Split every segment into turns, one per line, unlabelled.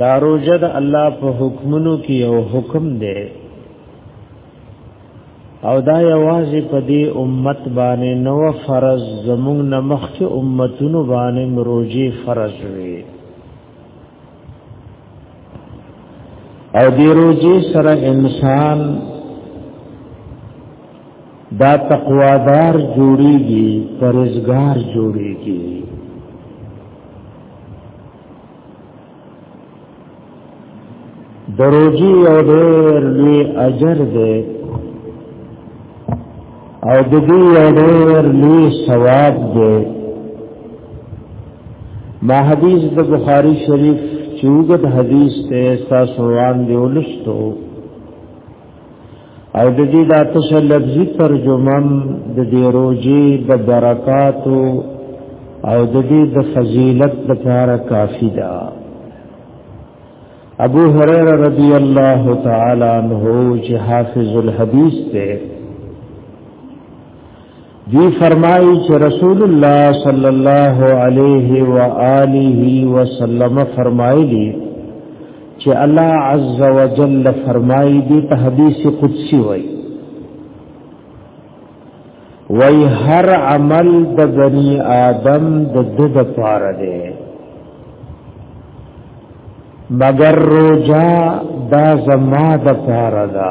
دا روزه د الله په حکمونو کې یو حکم دی او دا یوازې په دې امت باندې نو فرض زموږ نه مخکې امتونو باندې روزي فرض وي او دې روزي سره انسان دا تقوادار جوړیږي پرهیزګار جوړیږي دروجی او ډېر لوی اجر دی او د دې او ډېر لوی ثواب دی ما حدیث د بخاری شریف چوغد حدیث ته ساسوان دی ولستو او د دې د آتش لفظي ترجمه د دې روزي د برکاتو او د دې د فضیلت لپاره کافی ده ابو هريره رضی الله تعالی عنہ چې حافظ الحديث ته دی فرمایي چې رسول الله صلی الله علیه و آله وسلم فرمایلی چې الله عز وجل فرمایي دی په حدیث قدسی وای وای هر عمل د بنی آدم د د د پاره دی مگر روجا دا زما د پاره ده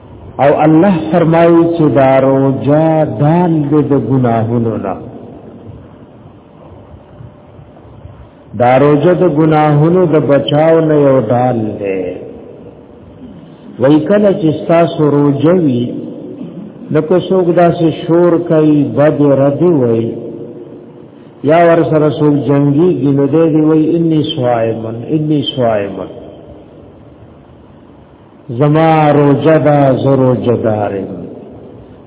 او الله فرمایي چې دا روزه دال دې د ګناهونو نه دا روزه د ګناهونو د بچاو نه یو دال دی وای کله چې تاسو روزه وي لکه څوک داسې شور کوي بد رد وي یا ور سره څوک جنگي ګنده دی وای انی صائمن انی صائمن زما روزه دا زروزه دارم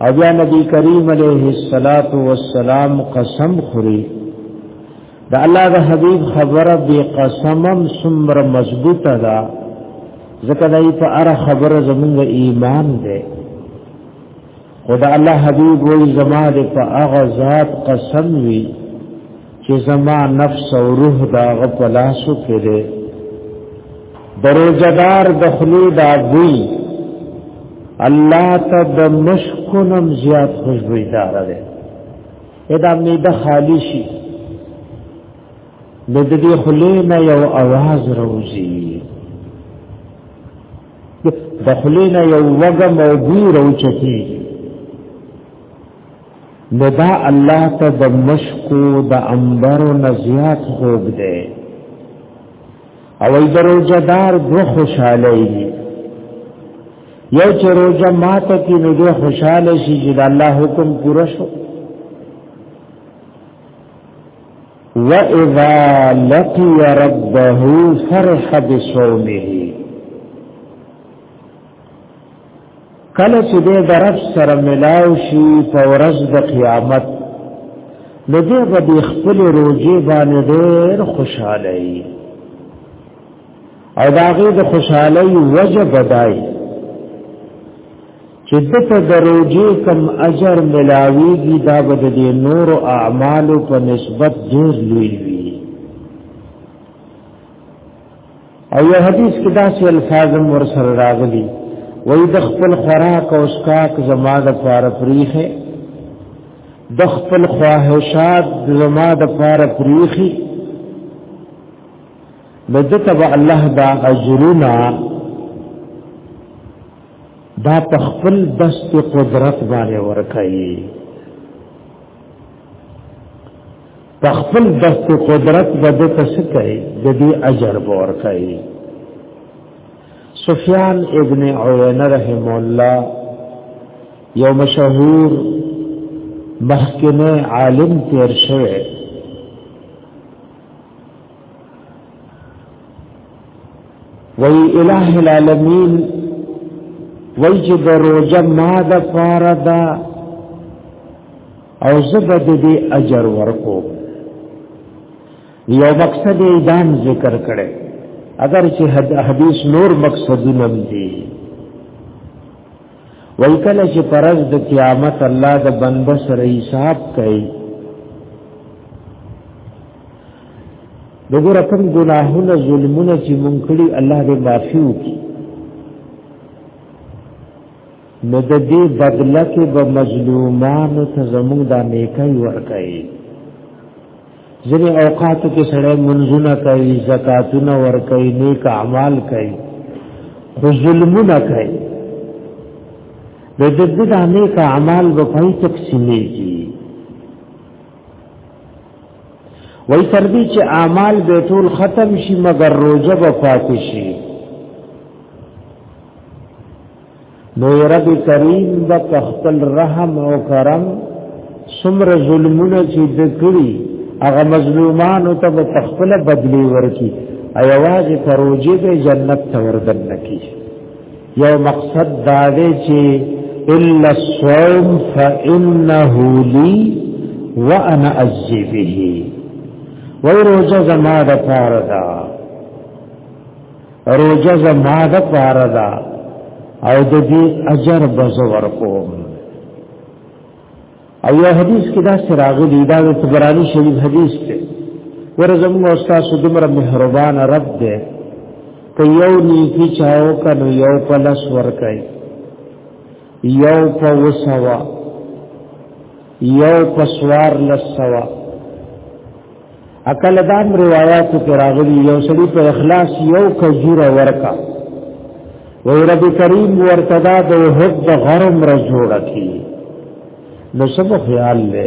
او بیا نبی کریم علیه الصلاۃ والسلام قسم خوري دا الله د حبیب خبره به قسمم سمر مضبوطه ده ځکه دای په اره خبره زمونږ ایمان ده خدا الله حبیب وی زما د په هغه ذات قسم وی چې زما نفس او روح دا غ په لاسو کې ده دروځدار دخلی دا وی الله ته د مشکونم زیات خوشبوئی دار ده ادا می د خالی شي د دې خلینا یو आवाज روزي دخلینا یو وګه موجود او چکی ندا الله ته د مشکو د انبر او نزیات خوب دی او ای درو جدار دو خوشاله دی یو چې روزه ماته کې نو دو خوشاله شي چې د الله حکم پوره شو وَإِذَا لَقِيَ رَبَّهُ فَرِحَ بِصَوْمِهِ کله چې د درف سره ملاو شي په ورځ د قیامت نو دې به خپل روزي باندې ډېر خوشاله وي او داغه د خوشحالي وجه بدای چې دته دروځي کم اجر ملاويږي دا بد دي نور اعمال په نسبت ډېر لوی وي او یو حدیث کې دا چې الفاظ ور سره راغلي وې د خپل خوراک او اسکاک زما د پار پریخه د خپل خواهشات زما د پار پریخي بدتب الله دا اجرنا دا په خپل دست قدرت باندې ورکایي په خپل دست قدرت باندې څه کوي د دې اجر ورکایي سفیان ابن عیینه رحم الله یو مشهور مخکنه عالم تیر شوی وی الہ العالمین وی چې د روزه ما د پاره دا او زبه د دې اجر ورکو یو مقصد یې دان ذکر کړي اگر چې حدیث نور مقصدونه دي وای کله چې پرز د قیامت الله د بنده سره حساب کوي دغه رقم ګناهونه ظلمونه چې مونږ کړی الله دې معافي وکړي نو د دې بدله کې به مظلومانو ته زموږ د نیکي ورکړي ځینې اوقاتو کې سړی منځونه کوي زکاتونه ورکوي نیک اعمال کوي خو ظلمونه کوي د دې د نیک اعمال په پای تقسیمېږي وای تر دې چې اعمال به ټول ختم شي مګر روزه به پاتې شي نو رب کریم با خپل رحم او کرم سمر ظلمونه چې د کړی هغه مظلومانو ته په خپل بدلی ورکی ایواز پروژه به جنت ته وردن نکی یو مقصد دا دی چې الا الصوم فانه لي وانا اجزي به وای روزه زما د پاره ده روزه زما د پاره ده او د دې اجر به زه ورکوم او یو حدیث کې دا سراغلی دا د تبرانی شریف حدیث دی ورزم او استاد دومره مهربان رب دی که یو نیکی چاو کنو یو پلس ورکای یو په وسوا یو په سوار لسوا اکل دام روایاتو کې راغلي یو سړي په اخلاص یو کجوره ورکا وی رب کریم ورتدا د وحد د غرم را جوړه کی نو سب خیال لے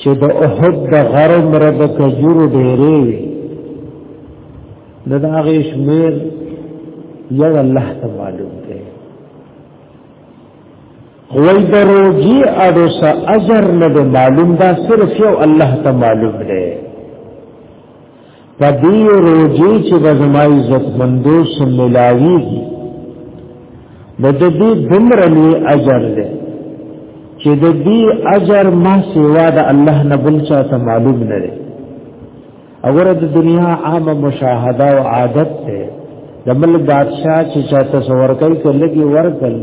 چې د احد د غرم را د کجور ډیرې وی د داغې شمیر یو الله ته معلوم دی وای د روزي اډو سره اجر نه دی معلوم دا صرف یو الله ته معلوم دی پدې روزي چې د زما عزت مندو سم ملاويږي د دې دمر لوی اجر دی چې د دې اجر ما سیوا د الله نه بل چا ته معلوم نه دی اور د دنیا عام مشاهده او عادت ته د ملک بادشاہ چې چا تصور کوي کلهږي ورکل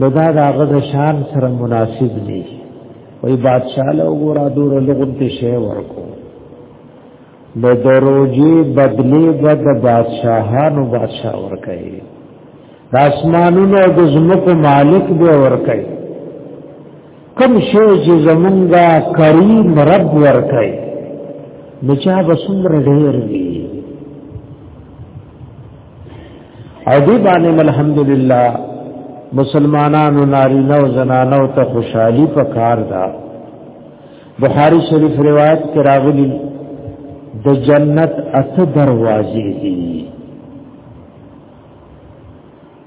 نو دا د هغه د شان سره مناسب دی وای بادشاہ له وګورا دور لغون ته شی ورکو د دروجي بدلی بد بادشاہانو بادشاہ ورکړي د اسمانونو د زمکو مالک به ورکړي کوم شی چې زمونږه کریم رب ورکړي نو چا به څومره ډېر وي او دې باندې الحمدلله مسلمانانو نارینه او زنانو ته خوشحالي پکار ده بخاری شریف روایت کې راغلي د جنت اته دروازې دي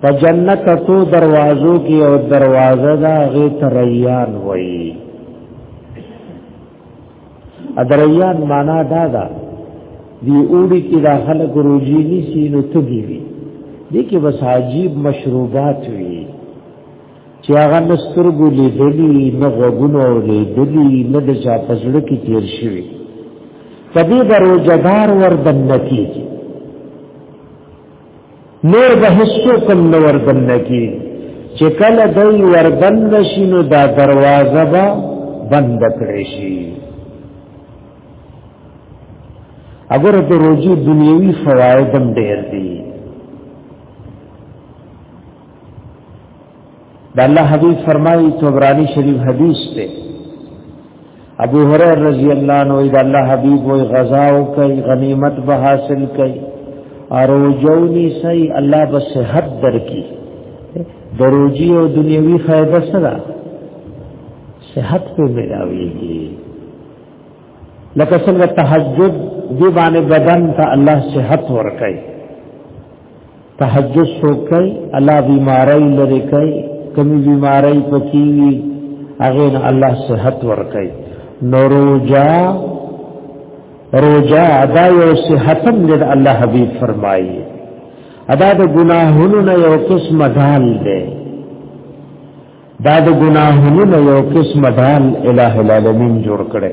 په جنت تو دروازو کې او دروازه دا غي تریان وایي ادریان معنا دا ده دی اوړي کې دا خلک روزي نيسي نو تګي وي دي کې بس عجیب مشروبات وي چې هغه نسترګو لیدلی نه غوګونو لیدلی نه د چا پسړو کې تیر شوی کدی دروځدار ور دنکی نور به هیڅوک هم نه وردننه کېږي چې کله دوی وردننه شي نو دا دروازه به بند کړی شي اگر د روزي دنیوي فواید هم ډېر دي د الله حدیث فرمایي طبرانی شریف حدیث ته ابو هريره رضی الله عنه د الله حبیب وای غزا او کوي غنیمت به حاصل کوي اروجونی سي الله به صحت درکي دروجي او دنیوي فائدہ سره صحت په ملاويږي لکه څنګه تهجد دی باندې بدن ته الله صحت ورکړي تهجد شو کوي الله بیماری لری کوي کمی بیماری پکې وي هغه نه الله صحت ور کوي نوروجا روجا ادا یو صحتم دې الله حبیب فرمایي ادا د ګناهونو نه یو قسم ډال دی دا د ګناهونو نه یو قسم ډال الٰه العالمین جوړ کړي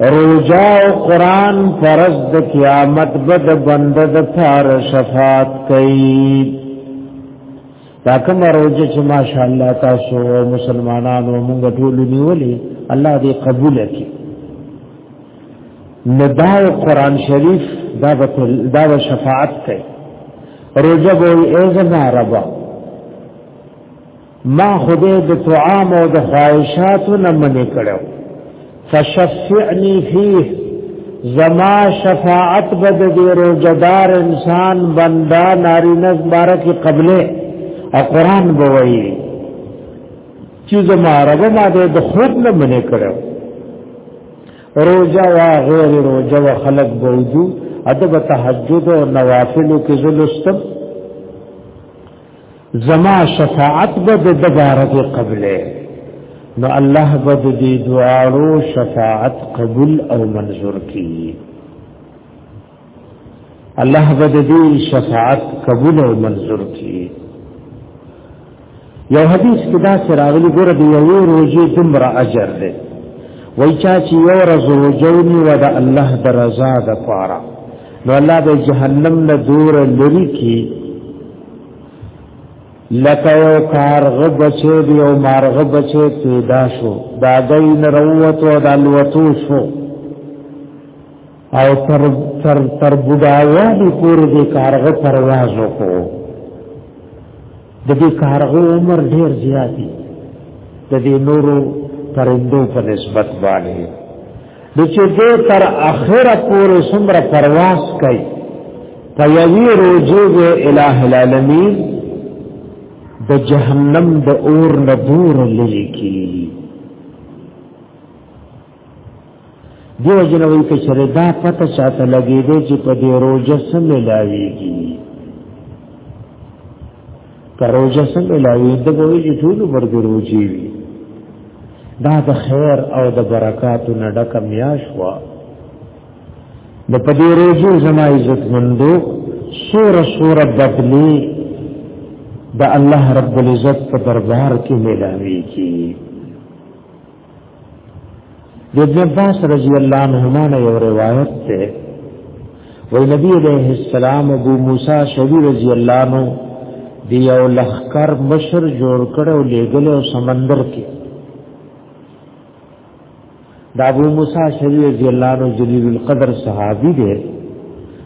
روجا او قران فرض د قیامت بد بنده د پار شفاعت کوي دا کوم روجه چې ماشاءالله تاسو مسلمانانو موږ ټول نیولې الله دې قبول کړي ندا قران شریف دا به دا به شفاعت کوي روجه به ای زما ربا ما خدای د طعام او د خواهشاتو نه منې کړو فشفعنی فیه زما شفاعت بد دې روزدار انسان بندا ناری نس بارکی قبله او قران بوئی چې زما رب ما دې د خود نه منې کړو روزه وا غیر روزه وا خلق بوجو ادب تهجد او نوافل کې زلستم زما شفاعت به د دبارت قبله نو الله به د دې دعاو شفاعت قبول او منظور کړي الله به د دې شفاعت قبول او منظور کړي یو حدیث کې دا سره راغلی ګوره دی یو روزي دمرا اجر دی وای چا چې یو ورځ روزونی و د الله د رضا د پاره نو الله د جهنم نه دور لري کی لکه یو کارغ بچې دی او مارغ بچې پیدا شو دا دای نه روت او د الوتو شو او تر تر تر بډاوالي پورې د کارغ پرواز وکړو د دې کارغ عمر ډیر زیاتی د دې نورو پرندو په نسبت باندې د چې دې تر اخره پورې څومره پرواز کوي په یوې روزې د الٰه العالمین د جهنم د اور نه دور لري کیږي دیو جنوی کې شر دا پته شاته لګې دې چې په دې روزه سم ملاويږي کروجه سم ملاوي د بوي چې ټول برګ روجي وي دا د خیر او د برکاتو نه ډک میاش وا د پدې روزو زما عزت مندو سور سور بدلی د الله رب العزت په دربار کې ملاوي کی د ابن عباس رضی الله عنهما نه یو روایت ده وی نبی علیہ السلام ابو موسی شری رضی الله عنه دی یو لخر مشر جوړ کړ او لګل او سمندر کې دا ابو موسی شری رضی الله عنه جلیل القدر صحابي دی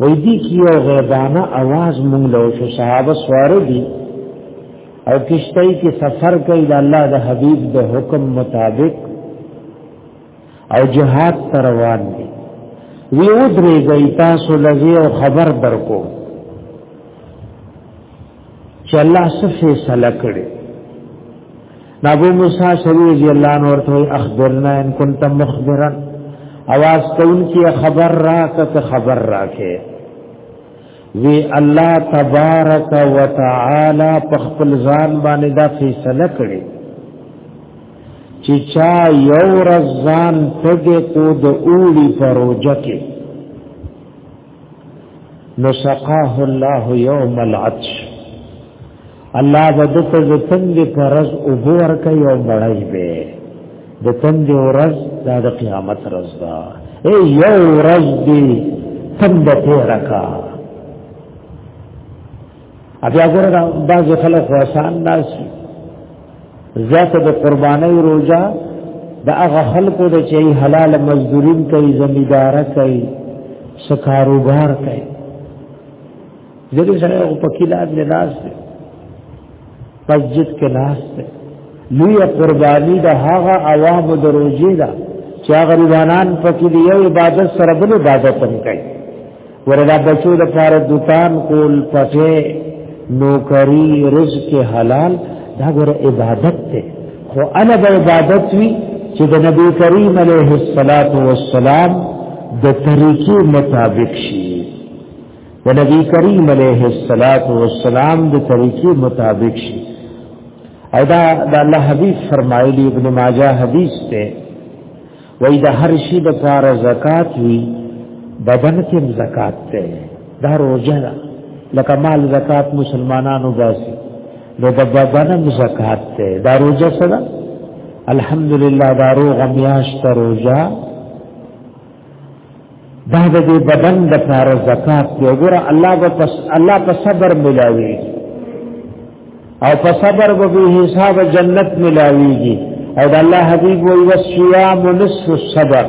وای دي کیو غیبانه आवाज مونږ له شو صحابه سوار دي او کشته کې سفر کوي د الله د حبيب د حکم مطابق او جهاد تر روان دي وی ودرې گئی تاسو لږه خبر درکو چې الله څه فیصله کړي نبو موسی شری رضی الله عنه ورته اخبرنا ان كنت مخبرا اواز کون کی خبر را که خبر را کې وی الله تبارک وتعالى په خپل ځان باندې دا فیصله کړي چې چا یو رزان تګه کو د اوړي پروژه کې نو سقاه الله یوم العطش الله بدته د تند پرز او بور کا یو بړای به د تند ورځ دا د قیامت ورځ دا ای یو ورځ دی تند تیرکا بیا ګوره دا بعض خلک خو آسان ناس زیاته د قربانۍ روزه د هغه خلکو د چې حلال مزدورین کوي زمیداره کوي سکاروبار کوي ځکه سره په کلاد نه ناس دی مسجد کې ناس دی لوی قربانی د هغه عوام د روزي ده چې هغه غریبانان پکې دی یو عبادت سره بل عبادت هم کوي وردا بچو د پار دوکان کول پټه نوکری رزق حلال دا ګره عبادت ته خو انا به عبادت وی چې د نبی کریم علیه الصلاۃ والسلام د طریقې مطابق شي د نبی کریم علیه الصلاۃ والسلام د طریقې مطابق شي ادا د الله حبیب فرمایلی ابن ماجه حدیث ته وای د هر شي د کار زکات وی بدن کې زکات ته دا روزه ده لکه مال زکات مسلمانانو باسي نو د بدن زکات ته دا روزه سره الحمدلله دا روغ میاش ته روزه دا د دې بدن د کار زکات دی وګوره الله به پس الله په صبر ملاوي او په صبر به به حساب جنت ملاويږي او د الله حبيب وي وصيام نصف الصبر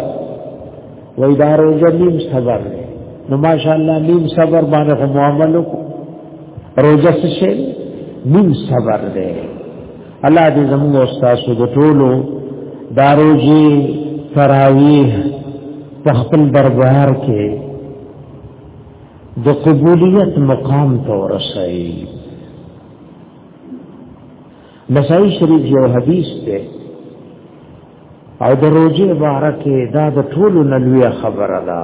وې دا روزه نیم صبر دی نو ماشاء الله نیم صبر باندې معاملو روزه څه شي نیم صبر دی الله دې زموږ استاد د ټولو داروجي تراویح په خپل دربار کې د قبولیت مقام ته ورسایي نسائی شریف یو حدیث ته او د روزي مبارکه دا د ټولو نلوی خبره ده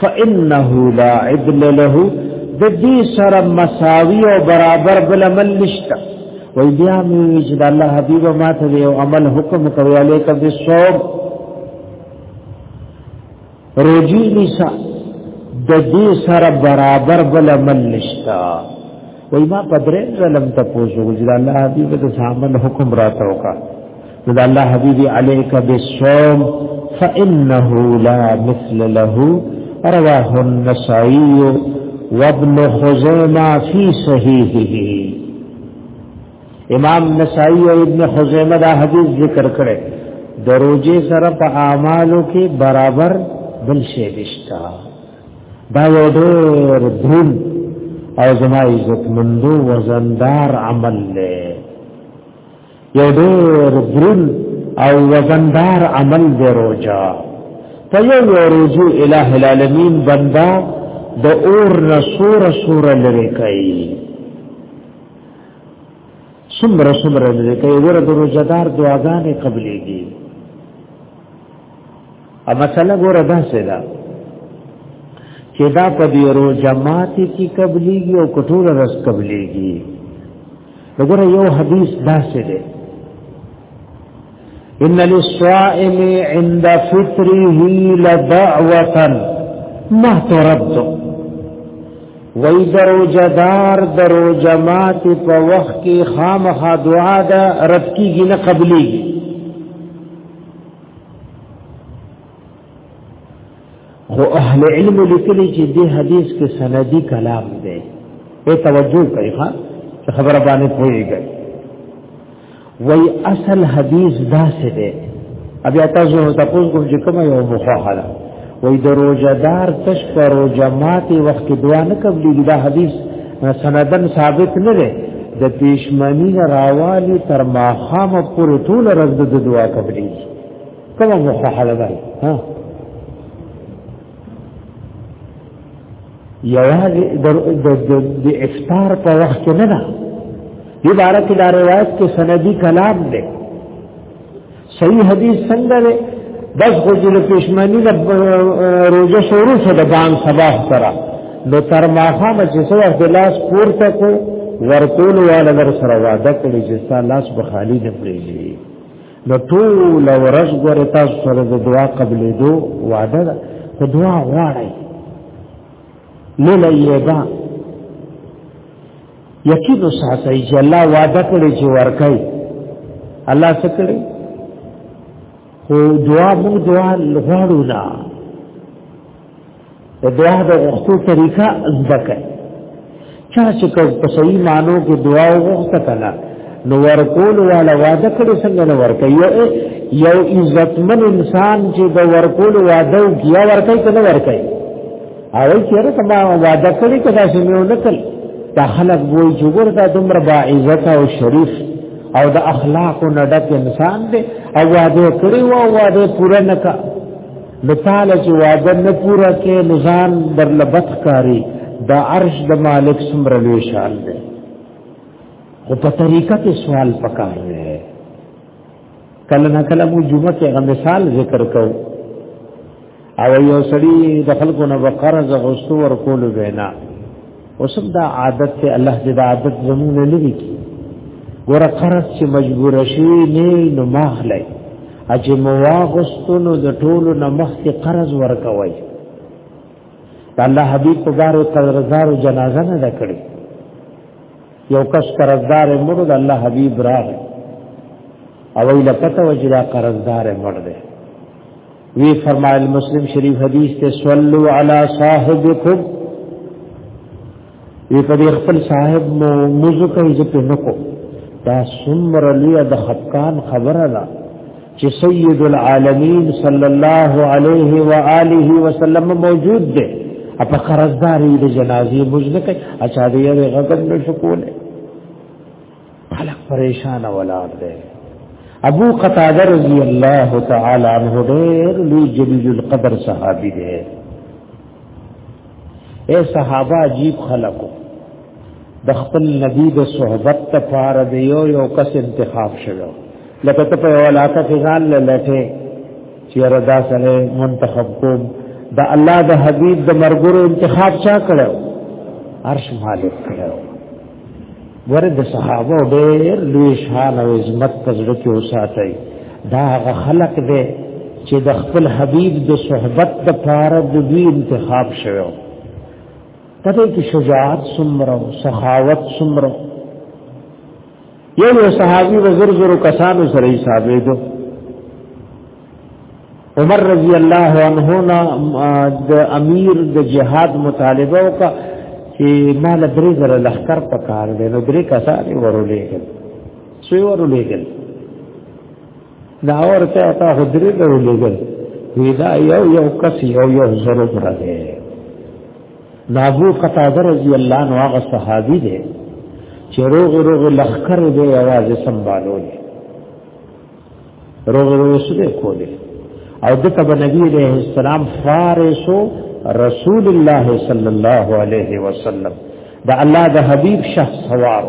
فانه لا عدل له د دې سره مساوي او برابر بل عمل نشته وای بیا مې چې د الله حبیب ما ته یو عمل حکم کوي علیک بالصوم روجی نساء د دې سره برابر بل عمل نشته وای ما په درې ظلم ته پوښو چې الله حبيب د سامن حکم راته وکا نو د الله حبيب عليك بالصوم فانه لا مثل له رواه النسائي وابن خزيمه في صحيحه امام نسائی او ابن خزیمه دا حدیث ذکر کړي دروځي سره په اعمالو کې برابر بل شي نشتا دا یو ډېر دین او زما عزت مندو وزندار عمل دی یو ډېر دین او وزندار عمل دی روزه په یو روزو الٰه العالمین بندا د اور رسور سور لری کوي سمر سمر لری کوي ورته روزدار دعاګانې قبليږي ا مسله ګوره دا څه ده چې دا په دې ورو جماعت کې قبليږي او کټور رس قبليږي وګوره یو حدیث دا څه ده ان للصائم عند فطره لدعوه ما ترد وای درو جدار درو جماعت په وخت کې خامخا دعا ده رد کیږي نه قبليږي خو اهل علم لیکلي چې دې حدیث کې سندي کلام دی په توجه کوي ها خبره باندې پوهیږي وای اصل حدیث دا څه دی ابي تاسو ته پوښتنه کوم چې کومه یو مخه حاله وای د روزدار تش پر روزه ماته وخت دعا نه قبلې دا حدیث سندن ثابت نه دی د پیشمنی راوالی تر ماخام پورې ټول رز د دعا قبلې کومه مخاله ده ها یوازې د افطار په وخت کې نه ده عبارت دا روایت کې سندي کلام دی صحیح حدیث څنګه دی بس خو چې د پښمنی د روزه شروع شو د بان صباح سره نو تر ماخه مې چې سره د لاس پورته کو ورکول والا در سره وعده کړی چې ستا لاس به خالی نه پریږي نو ټول ورځ غره تاسو سره د دعا قبلې دو وعده ده خو دعا غواړي لیلا یبا یقین وساتئ چې الله وعده کړی چې ورکړي الله څه کړی خو دعا مو دعا لغړو نه د دعا د غوښتو طریقه زده کړئ چا چې په صحیح مانو کې دعا وغوښته کړه نو ورکول والا وعده کړی څنګه نو ورکي یو یو عزتمن انسان چې د ورکول وعده کیا ورکي کنه ورکي هغه چیرې کما وعده کړی کدا چې مې ونکل دا خلک وای چې ګور دا دومره با عزت او شریف او د اخلاق او نډک انسان دی او وعده کړی و او وعده پوره نکا مثال چې وعده نه پوره کې نزان در لبط کاری دا عرش د مالک سمره لوی شان دی خو په طریقه کې سوال پکار دی کله نه کله مو جمعه کې غو مثال ذکر کو او یو سړی د خلکو نه وقرض غوستو ور کول وینا اوسم دا عادت ته الله دې دا عادت زموږ نه لري کی ګوره قرض چې مجبور شي نه نو ماخلای اجه مواغستو نو د ټولو نه مخکې قرض ورکوي الله حبيب په دارو قرضدارو جنازه نه کړی یو کس قرضدار مړ د الله حبیب راغ او ویل پته وجرا قرضدار مړ دی وی فرمایل مسلم شریف حدیث ته صلو علی صاحبکم وی په خپل صاحب مو مزکه عزت نکو دا سمر لوی د خفقان خبره ده چې سید العالمین صلی الله علیه و آله وسلم موجود دی په قرضداري د جنازې بوجنه کوي اچھا دی یو غضب نشو کوله خلک پریشان ولاړ دی ابو قتاده رضی الله تعالی عنہ ډېر لوی جلیل القدر صحابي دی اے صحابه عجیب خلقو د خپل نبی د صحبت لپاره دی یو یو کس انتخاب شوی لکه ته په علاقه کې ځان لټه چې ردا سره منتخب کوم د الله د حبيب د مرګورو انتخاب چا کړو عرش مالک کړو ور د صحابه ډېر لوی شان او عظمت تجربه کې وساتای دا هغه خلق دی چې د خپل حبيب د صحبت د پاره د دوی انتخاب شوو پته کې شجاعت سمرو سخاوت سمرو یو یو صحابي وزر زر کسانو سره حسابې دو عمر رضی الله عنه نا د امیر د جهاد مطالبه وکړه چې مال درې زره لخر پکار دی نو درې کسانې ورولېږل سوی ورولېږل دا ورته تا حضرې درو لګل ویدا یو یو کس یو یو زرو برده نابو قطاده رضی الله عنه هغه صحابي دی چې روغ روغ لخر دی आवाज سنبالول روغ روغ سره کوله او د تب نبی علیہ السلام فارسو رسول الله صلی الله علیه وسلم دا الله د حبیب شخص سوار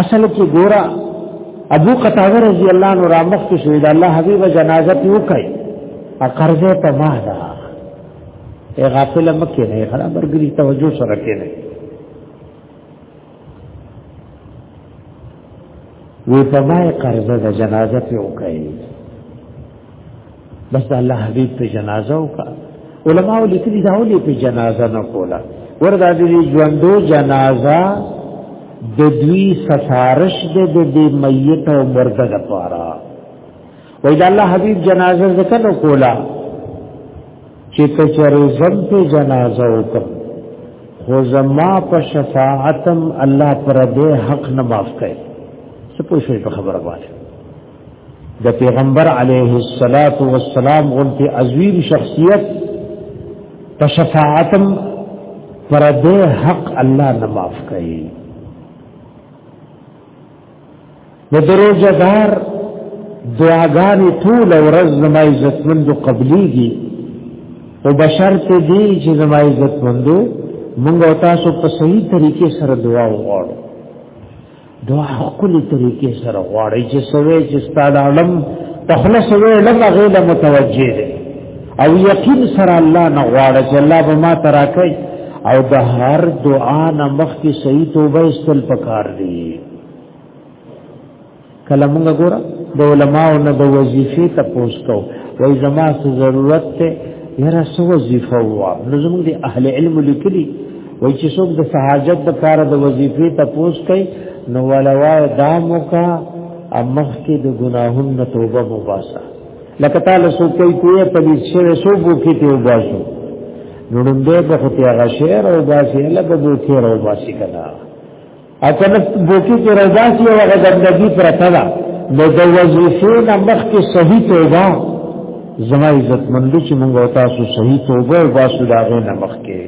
اصل کې ګورا ابو قتاده رضی الله عنه را مخ کې شهید الله حبیب جنازه ته وکړي ا قرضه ته ما ده ای غافل مکه نه خبر ګری توجه سره کې نه وی په ما قرضه د جنازه ته وکړي بس د الله حبيب په جنازه وکا علماء لیکلي دا ولې په جنازه نه کوله وردا دې ژوندو جنازه د دوی سفارش د دې میت او مرده لپاره وای دا الله حبيب جنازه ذکر نه کوله چې کچره زم په جنازه وکړه خو زما په شفاعتم الله پر دې حق نه معاف کړي څه پوښتنه خبره وایي د پیغمبر علیه الصلاۃ والسلام غونتی عظیم شخصیت په شفاعتم پر دې حق الله نه معاف کړي د دروځدار دعاګانې ټول ورځ زما عزتمندو قبليږي او بشر ته دي چې زما عزتمندو موږ تاسو په صحیح طریقې سره دعا وغواړو دعا خپل طریقې سره غواړي چې سوي چې ستاده علم تخلص وي لما غیل متوجه دي او یقین سره الله نه غواړي چې الله به ما تراکي او د هر دعا نه مخکې صحیح توبه استل پکار دي کله موږ ګوره د علماو نه د وظیفې ته پوس کو وای زما څه ضرورت ته یره سو وظیفه وا نو زموږ د اهل علم لیکلي وای چې څوک د سہاجت د کار د وظیفې ته پوس کوي نو ولوا دامو کا امخ کې د ګناهون نه توبه مباسا لکه تعالی سو کوي کوی په دې چې سو بو کې ته وباسو نو دې په خو ته غشیر او باسي لکه بو کې راو باسي کړه اچانه بوکی کې رضا سی او غندګي پرته ده نو د وظیفې نه مخکې صحیح توبه زما عزت مند چې موږ او تاسو صحیح توبه او باسو دا غو نه مخکې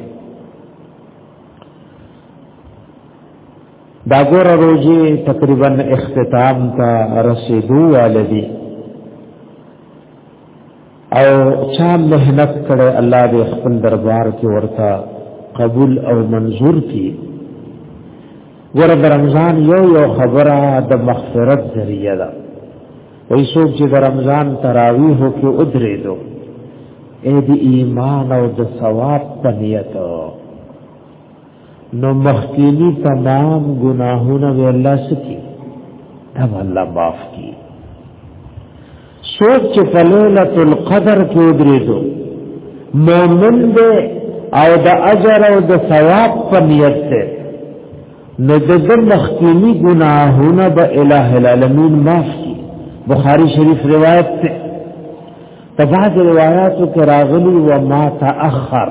دا ګور روزي تقریبا اختتام ته رسیدو والدي او چا مهنت کړي الله دې خپل دربار کې ورته قبول او منظور کړي ور د رمضان یو یو خبره د مغفرت ذریعہ ده وای څوک چې د رمضان تراویح کې ودرې دو اې د ایمان او د ثواب په نیت نو مخکینی تمام گناهونه به الله سکی تب الله معاف کی سوچ چې فلیلۃ القدر کې ودریدو مؤمن دې او د اجر او د ثواب په نیت ته نو د مخکینی گناهونه به الٰه العالمین معاف کی بخاری شریف روایت ته په بعض روایتو کې راغلی و ما تاخر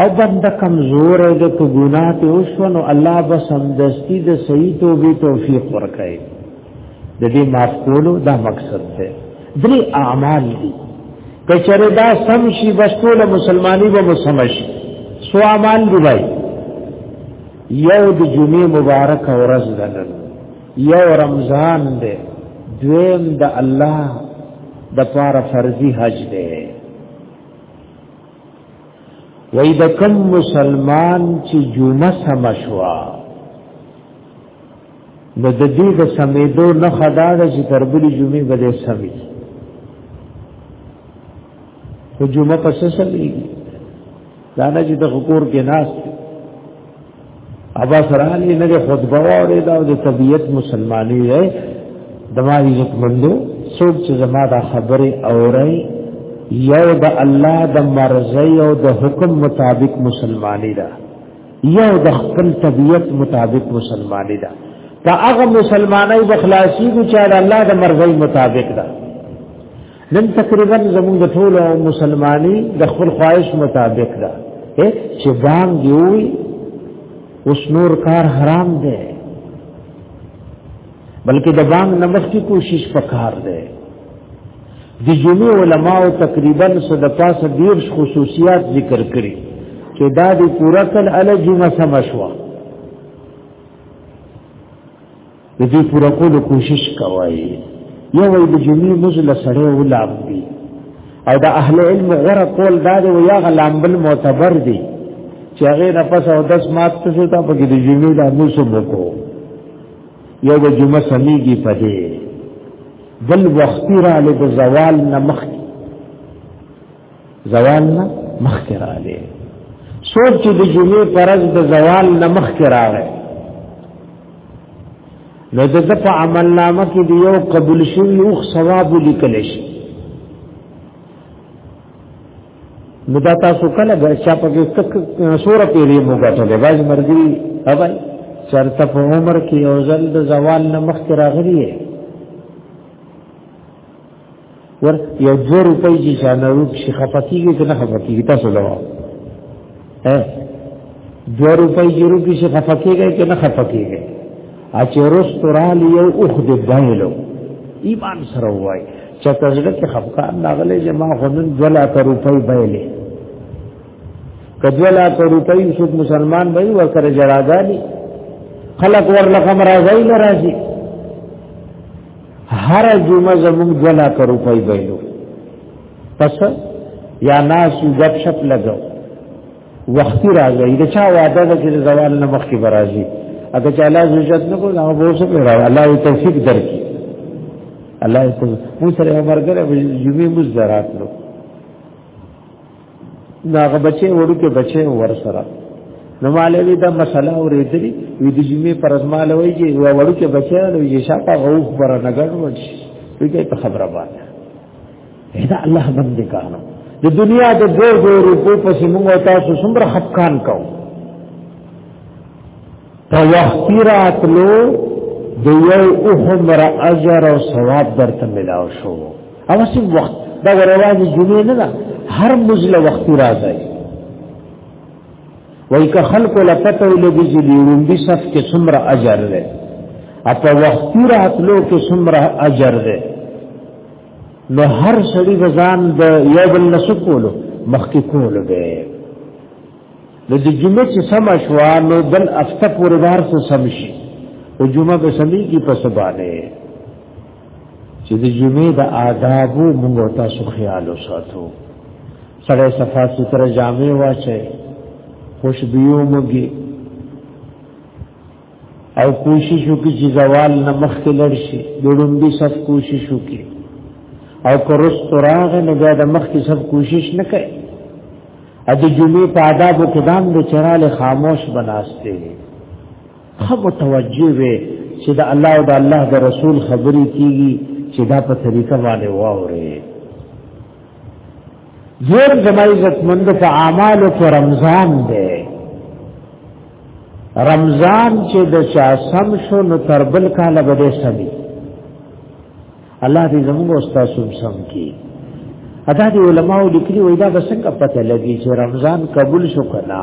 او بند کمزور دی کو ګناه ته اوسو نو الله به سمدستی د صحیح توبې توفیق ورکړي د دې معاف کولو دا مقصد دی درې اعمال دي کچره دا سم شي بس ټول مسلمانۍ به مسمش سو اعمال دی وای یو د جمعې مبارک ورځ ده یو رمضان دی دویم د الله د پاره فرضي حج دی وای د کم مسلمان چې جونه سم شوا نو د دې د سمیدو نه خدا د چې تربلی جمعې بده سمي خو جمعه پس سميږي دا نه چې د خکور کې ناس ابا سرانی نه خطبه وره دا د طبيعت مسلمانۍ دی دما عزت مندو څوک چې زما دا خبره اوري یو د الله د مرزي او د حکم مطابق مسلمانۍ ده یو د خپل طبيعت مطابق مسلمانۍ ده دا هغه مسلمانۍ د خلاصي کو چې د الله د مرزي مطابق ده نن تقریبا زموږ د ټولو مسلمانۍ د خپل خواهش مطابق ده چې ګام دی وي اوس نور کار حرام دی بلکې د بانګ نمخ کی کوشش پکار دی د جمعې علماو تقریبا صد پاسه ډیر خصوصیات ذکر کړي چې دا د پورا کل ال جمعه سم شوه د دې پوره کولو کوشش کوي یو وی د جمعې مزله سره ولاب دی او د اهل علم غره کول دا دی یا غلام بل معتبر دی چې هغه نه پس او داس مات څه ته په کې د جمعې د موسم کو یو د جمعه سميږي پدې بل وختي را لې د زوال نمخ زوال نه مخکې راغلی څوک چې د جمعې پرز د زوال نه مخکې راغی نو د په عمل نامه کې دی یو قبول شوی او ثواب لیکل شي نو دا تاسو کله د چا په کې تک سوره پیری مو غټلې باز مرګي اوبای چرته په عمر کې یو ځل د زوال نه مخکې راغلی ور یو دو روپۍ چې چا نه روپ شي خفه کېږي که نه خفه کېږي تاسو ځواب دو روپۍ چې روپ شي خفه کېږي که نه خفه کېږي چې رستو رالی یو اوخ دې بایلو ایمان سره وای چې تزړه کې خفقان ناغله چې ما خونن دولا ته روپۍ بایلې کدولا ته روپۍ څوک مسلمان به ورکره جړاګانی خلق ورلخم راځي نه راځي هر جمعه زموږ دوه لاک روپۍ بایلو پس یا ناس غب شپ لګو وختي راځي دا چا وعده ده چې زوال نه مخکې برازي اګه چې الله عزت نه کوله هغه به څه پیرا الله یې توفیق درکړي الله یې موږ سره مرګره جمعې مزرات لو ناغه بچي وړو کې بچي ور سره نو مالوی دا مسله اورېدلې وې د جمعې پر ازماله وایي چې وړو کې بچي نو یې شاته غوښ پر نګړ ورشي دې ته خبره باندې دا الله باندې کانو د دنیا د ډېر ډېر روپو په سیمو تاسو څومره خفقان کوو په وخت راتلو د یو عمر اجر او ثواب درته ملاو شو او سم وخت دا ورواز جمعه نه ده هر مزل وخت راځي وای که خلق لپته لګي چې دی وندي صف کې څومره اجر ده اته وخت راتلو کې څومره اجر ده نو هر سړي ځان د یو بل نسکولو مخکې کولو به نو د جمعې چې سم شو نو بل افته پورې بار څه سم شي او جمعه به سمي کی په سبانه چې د جمعې د آدابو موږ تاسو خیال وساتو سړی صفا ستره جامې واچي خوشبيو مګي او کوشش وکړي چې زوال نه مخکې لړ شي ډېرون به صف کوشش وکړي او کرس تراغ نه بیا د مخکې صف کوشش نه کوي ا د جمعې په آداب کې دام د چراله خاموش بناسته خو متوجه وي چې د الله او د الله د رسول خبرې کیږي چې دا په طریقه باندې واوري زیر زمای عزت مند په اعمالو کې رمضان دی رمضان چې د چا سم شو نو تر بل کاله به سمي الله دې زموږ استاد سم کی ادا دې علماء لیکلي وای دا بسنګ پته لګي چې رمضان قبول شو کنا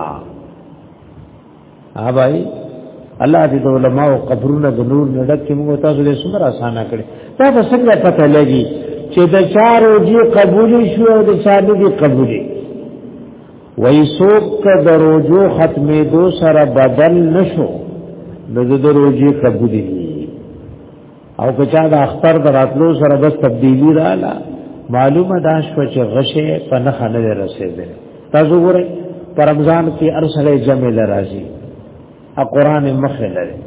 ها بھائی الله دې علماء او قبرونه د نور نډک کې موږ تاسو له سمره اسانه کړي دا بسنګ پته لګي چې د چارو دې قبول شو او د چارو دې قبول وای سوک کا دروجو ختمې دو سره بدل نشو نو د دروجي قبول دي او کچا د اختر دراتلو سره بس تبدیلی رااله معلومه دا شو چې غشه په نه خنه رسیدل تاسو ګورئ پر رمضان کې ارسله جمع لرازي ا قران مخه لري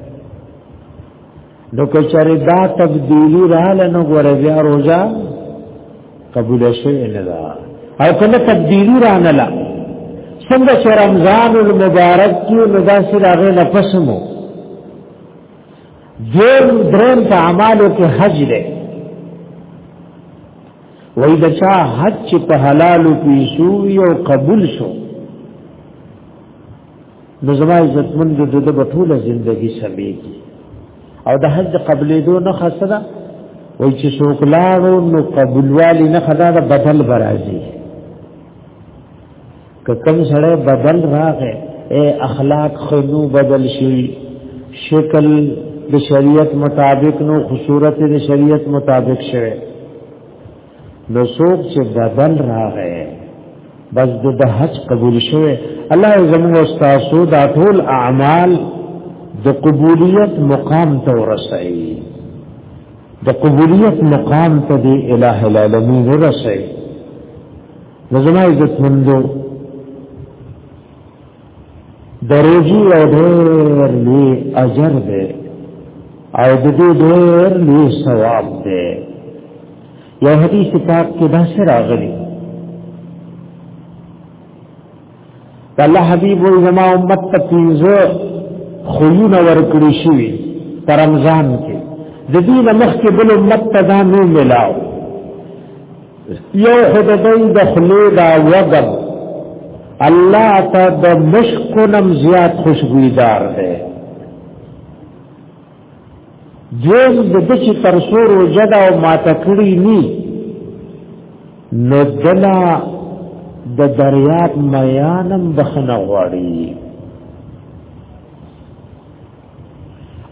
نو کچره دا تبدیلی رااله نو ګورئ بیا روزه قبول شي نه دا او کله تبدیلی رانه لا څنګه چې رمضان المبارک کې نو دا سره غل پسمو دیم درم په اعمالو کې حج دی وای د چا حج چې په حلالو پیسو یو قبول شو نو زما عزت مند د د بټوله ژوندۍ سمېږي او د حج قبلې دو نه خسره وای چې څوک لاړو نو قبولوالي نه خدا د بدل برازي که کم سړی بدل راغې اے اخلاق خنو بدل شي شکل د شریعت مطابق نو خصورت د شریعت مطابق شوه نو څوک چې بدل راغې بس د حج قبول شوه الله زموږ استادو دا ټول اعمال د قبولیت مقام ته ورسایي د قبولیت مقام ته دی الٰه العالمین ورسایي نو زما عزت مندو دروجی او ډېر لوی اجر دی او د دې ډېر لوی ثواب دی یو حدیث پاک کې دا سره راغلی الله حبيب زما امت ته پینځه خوونه ورکړي شي تر رمضان کې د دې مخ کې بل امت ته دا نه ملاو یو خدای د خلې دا وغب الله ته د مشکونم زیات خوشبویدار دی دویم د دې چې تر څو روزه دا او ما تکړی ني نو دلا د دریاب میانم بخنه غواړي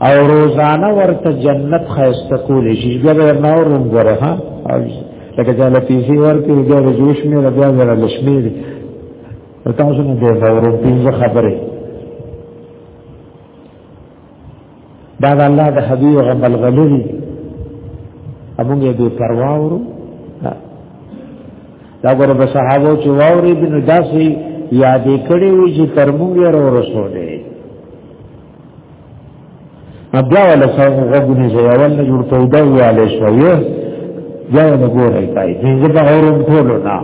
او روزانه ورته جنت خیسته کول شي بیا به نه ورم غره ها او لکه چې له پیسې ورته بیا د جوش مې بیا غره لښمې دي تاسو نه دی ورو پینځه خبره دا دا الله د حبیب غبل غلری امونږه به پروا ورو دا ګوره به صحابه چې واوري بنو داسي یادې کړې وي چې تر موږ یې ورو رسولې بیا ولا څنګه غوګونه چې اول نه جوړ پیدا واله شو یې یا نه ګورې پای دې زه به اورم ټول نه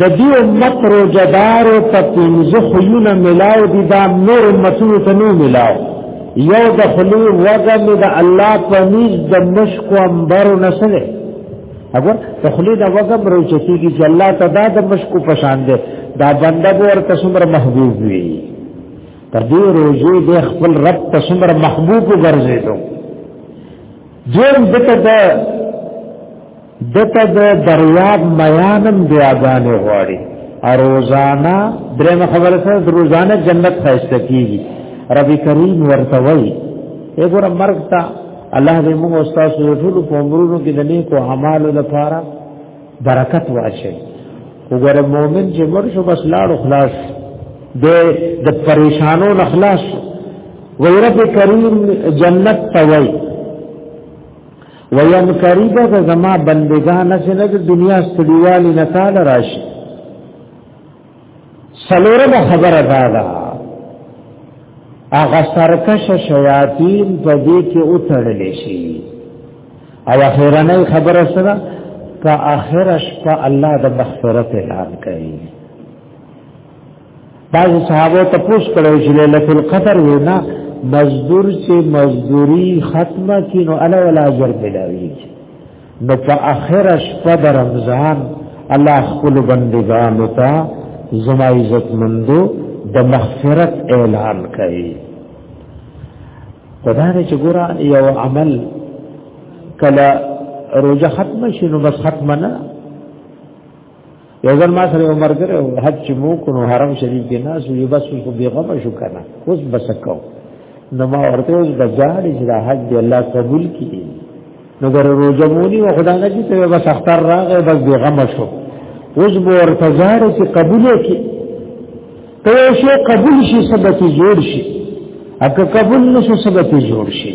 د دې امت روزدارو ته پنځه خوونه ملاو دي دا نور امتونو ته نه ملاو یو د خلی وزن د الله په نيز د مشک او انبر نسله اگر د خلی د وزن روچتی کی چې الله تدا د مشک په شان ده دا بنده ورته څومره محبوب وي په دې روزي د خپل رب ته څومره محبوب وګرځیدو دیم دته دته د دریاب میانم دعاګانې غواړي او روزانه درېمه خبره سره روزانه جنت خسته کیږي ربي کریم ورته وایي وګوره مرګ ته الله دې موږ استاد ټول په عمرونو کې د نیکو اعمالو لپاره برکت واچي وګوره مؤمن چې مرشو بس لاړ خلاص د د پریشانو نخلاص وی رب کریم جنت توي ویم قریبا که زما بندگان چې نه د دنیا ستړیوالي نه تعالی راشي سلورمه خبره دا ده هغه سرکش شیاطین په دې کې اوتړل شي او اخیرنه خبره سره په اخر شپه الله د مغفرت اعلان کوي بعض صحابه ته پوښت کړو چې ليله القدر وینا مزدور چې مزدوری ختمه کینو الا ولا اجر ملاوي نو په اخر شپه د رمضان الله خپل بندگان ته زما عزت مندو د مغفرت اعلان کوي خدا دې چې ګور یو عمل کله روزه ختم شي نو بس ختم نه یو ځل ما سره عمر کړو حج چې مو کو نو حرم شریف کې ناس یو بس کو بیغم شو کنه اوس بس کو نو ما ورته اوس د جاړي چې د حج دی الله قبول کړي نو ګر روزه مونی او خدای نه چې ته بس اختر راغې بس بیغم شو اوس به ورته جاړي چې قبول کړي ته شو قبول شي سبت جوړ شي اګه قبول نشو سبت جوړ شي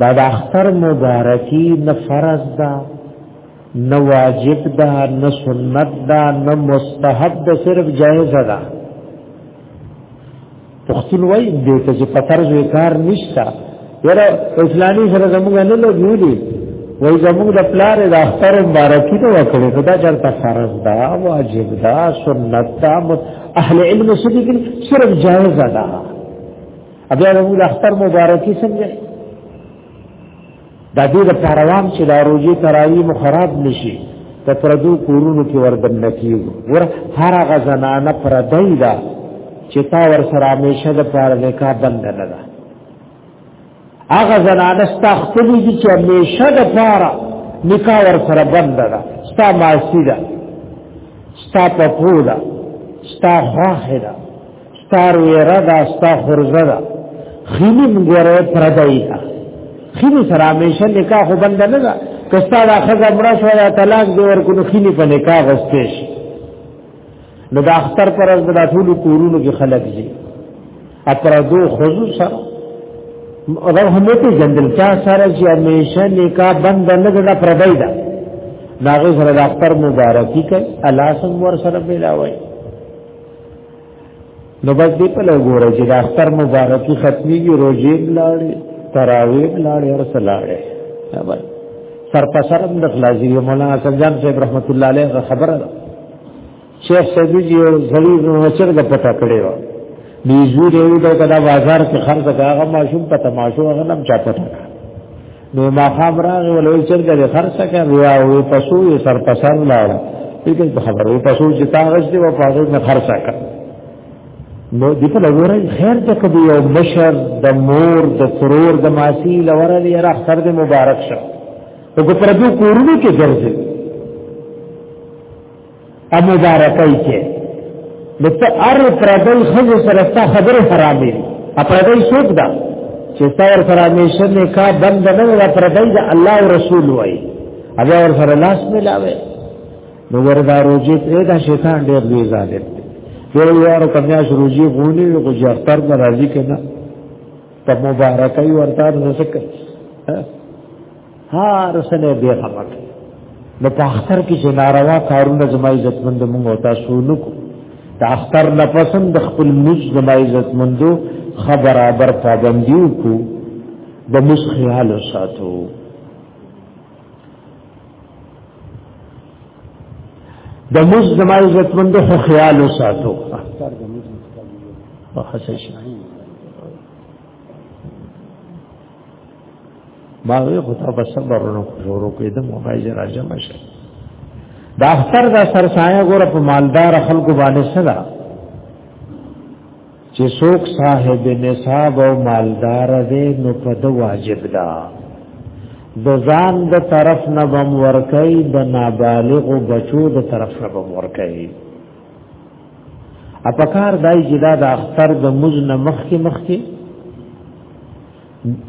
دا د اختر مبارکی نه فرض ده نه واجب ده نه سنت ده نه مستحب ده صرف جایز ده پښتون وای دې ته چې پتر زوی کار نشتا یره اسلامي سره زموږ نه لګیو دي وای زموږ د پلار د اختر مبارکی ته وکړي خدا چرته فرض ده واجب ده سنت ده اهل علم سدي صرف جایز ده بیا موږ د اختر مبارکي څنګه د دې د پروام چې د روزي تراوی مو خراب نشي ته پردو کورونو کې وردن نکیږي ور هر هغه زنانه پردای دا چې تا ور سره همیشه د پاره نکاح بند نه ده هغه زنانه ستا خپل دي چې همیشه د پاره نکاح ور سره بند ده ستا ماسی ده ستا پپو ده ستا خواه ده ستار ویرا دا ستا خرزه دا خیلی مگوره پردائی دا خیلی سر همیشه نکاح خو بند نه دا کستا دا خزا مرا شو یا طلاق دی ورکو نو خیلی په نکاح غستیش نو دا اختر پر از دا ټول کورونو کې خلق دی اپرادو خزو سر اگر همه ته جندل چا سره چې همیشه نکاح بند نه دا پردائی دا داغه سره د اختر مبارکي کوي الله سم ور سره پیدا وایي نو بس دې په لګوره چې د اختر مبارکي ختميږي روزي بلاړې تراوی بلاړې او سلاړې بس سر په سر د خلاصي مولانا سجان صاحب رحمت الله علیه خبره شیخ سیدی جی او زلی نوچر د پټه کړي و بیزو دی دا کدا بازار کې خرڅ کاغه ماشوم په تماشو غنم چا پټه نو ما خبره ولوي چرګه د خرڅه کړ یا وي پسو یې سر پسر لاړ لیکن په خبره وي پسو چې تا غشتي و پاغه نه خرڅه کړ نو دې په لوري خیر ته کدی یو بشر د مور د ترور د ماسی لوره دی را خر دې مبارک شه او په پردو کورونو کې ګرځي ا مبارکای کې دته ار پردل خز سره تا خبره حرامې ا پردل شوک دا چې تور سره همیشه نه کا بند نه ولا پردل د الله او رسول وای هغه ور سره لاس ملاوي نو وردا روزي ته دا شیطان ډېر لوی ظالم دی یو یار کمیا روزي غونی یو کو جفتر ناراضي کنا ته مبارکای ورته نو څه کوي هر سنه به خبر نو په اختر کې چې ناروا کارونه زما عزت مند مونږ او تاسو نکو د اختر نه پسند د خپل موږ زما عزت مندو خبر ابر پابندي وکړو د موږ خیال وساتو د موږ زما عزت مندو خو خیال وساتو اختر د موږ مستقبل وحسن ما وی خو تا په صبر ورو شروع کې د موبایل راځم شه دا اختر دا سرسایه ګور په مالدار خلکو باندې صدا چې څوک صاحب نصاب او مالدار دی نو په د واجب دا د ځان د طرف نه بم ورکې د نابالغ بچو د طرف نه بم ورکې اپکار دای جدا د اختر د مز نه مخ کې مخ کې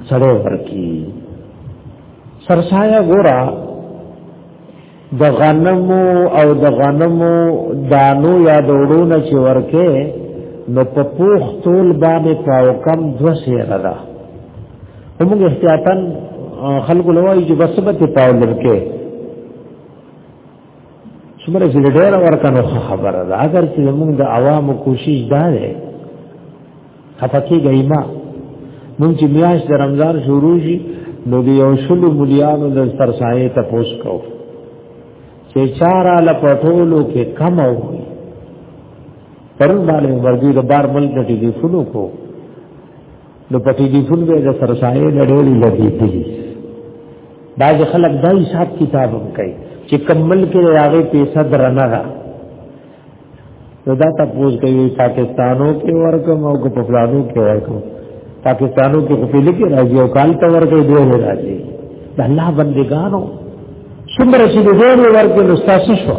سره ورکی سرسایا ګورا د غنمو او د غنمو دانو یا دوړونه چې ورکه نو په پوخ تول باندې پاو کم دو سیره ده موږ احتیاطاً خلق لوای چې بس به ته پاو لرکه څومره چې ډېر ورکنه خبره ده اگر چې موږ د عوامو کوشش دا ده خفکی گئی ما مونږ چې میاش د رمضان شروع شي نو د یو شلو مليانو د سرسایې ته پوس کو چې چارا لپټولو کې کم او پرون باندې ورګي د بار ملک د ټلیفونو کو نو په ټلیفون به د سرسایې لړولې لګې دي باز خلک دا حساب کتاب کوي چې کمل کې راغې پیسې درنه نو دا تاسو کوي پاکستانو کې ورکم او په فلانو کې ورکم پاکستانو کې خو پیل کې راځي او کال ته ورکې دی نه راځي د الله بندګانو څومره چې ډېر ورکې نو تاسو شو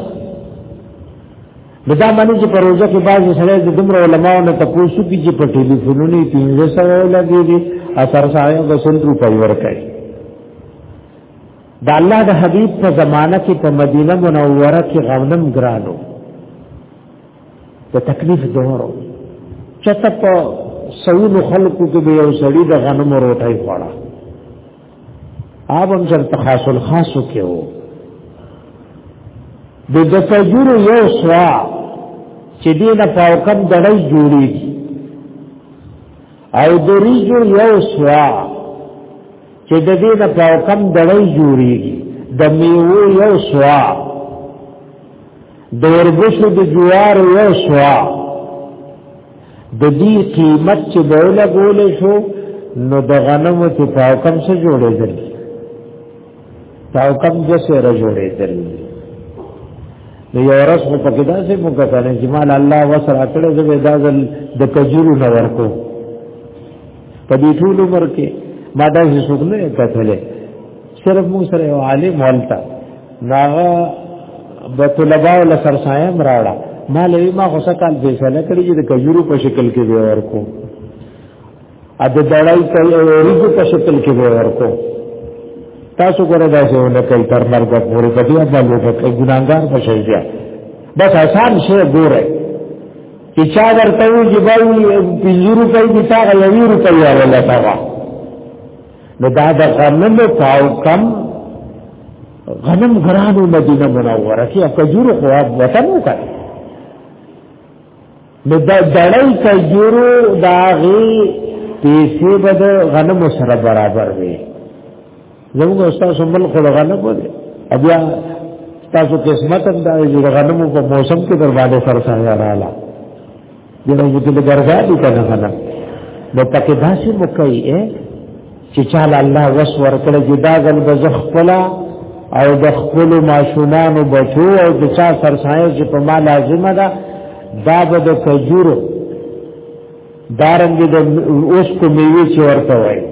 دا باندې چې پروژه کې بعض سره د دومره علماو نه تاسو کې چې په ټلیفونونو 1500 لګي دي اثر سایه 200 روپۍ ورکړي د الله د حبيب په زمانہ کې په مدینه منوره کې غونم ګرانو د تکلیف دورو چته په سعود خلقو کې به یو سړی د غنم روټي خوړه آب هم چرته خاص الخاصو کې وو د دفجر یو سوا چې دینه پاوکم دړی جوړیږي او د ریجو یو سوا چې د دې نه په کم دړی جوړیږي د میوه یو سوا د وربشو د جوار یو سوا د دې قیمت چې بوله ګولې شو نو د غنمو ته په کم څه جوړېدل په کم د سره جوړېدل نو یو ورځ مو پکې داسې مو کتل چې مال الله وسره کړې زه به دازل د کجورو نه ورکو په دې ټول عمر کې ما دا هیڅ څوک نه کتلې صرف مو سره یو عالم ولتا ناغه به طلباء له سرسایم راړه ما لوي ما غوسه کال فیصله کړی چې د کجورو په شکل کې به ورکو ا د دړای کوي او ریګو په شکل کې به ورکو تاسو ګره دا څه ونه کوي تر مرګ پورې په دې باندې ګناګار بشي بیا بس آسان شی ګوره چې چا درته وي چې بای پنځه روپۍ دي تا غوي روپۍ ولا تا نو دا د غنم پاو کم غنم غرانو مدینه منوره کې کجور خو وطن وکړ نو دا دړی کجور داغي پیسې بد غنم سره برابر وي زموږ استاد سمبل خو غنم دی بیا تاسو قسمت هم دا چې غنم په موسم کې در باندې سر سره رااله دغه یو د ګرځا دي کنه کنه نو پکې داسې مکوي چې چاله الله وس ورکړي چې دا ځل به زخپلا او د خپل ماشومان بچو او د چا سرسایه چې په ما لازمه ده دا به د کجور دارنګ د اوس کو میوه چې ورته وایي